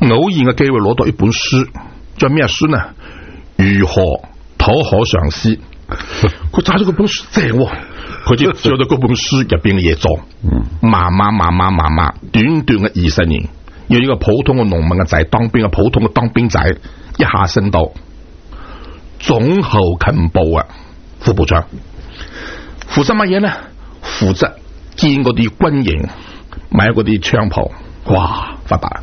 偶然嘅机会攞到一本书，仲咩书呢？如何讨好上司？佢揸咗嗰本书正，佢就做到嗰本书入边嘅嘢做。慢慢、慢慢、慢慢，短短嘅二十年，由一个普通嘅农民嘅仔，当兵嘅普通嘅当兵仔，一下升到总后勤部啊副部长。负责乜嘢呢？负责建嗰啲军营，买嗰啲枪炮。哇！发达。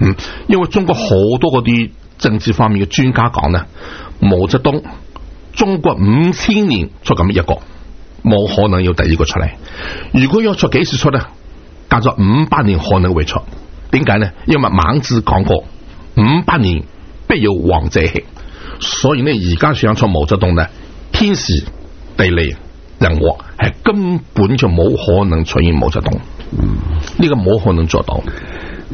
嗯，因为中国好多嗰啲政治方面嘅专家讲咧，毛泽东中国五千年出咁一个，冇可能有第二个出嚟。如果要出几時出呢隔咗五百年可能会出。点解呢因为孟子讲过五百年必有王者兴，所以呢，而家想出毛泽东呢，天时地利人和系根本就冇可能出现毛泽东。呢个冇可能做到。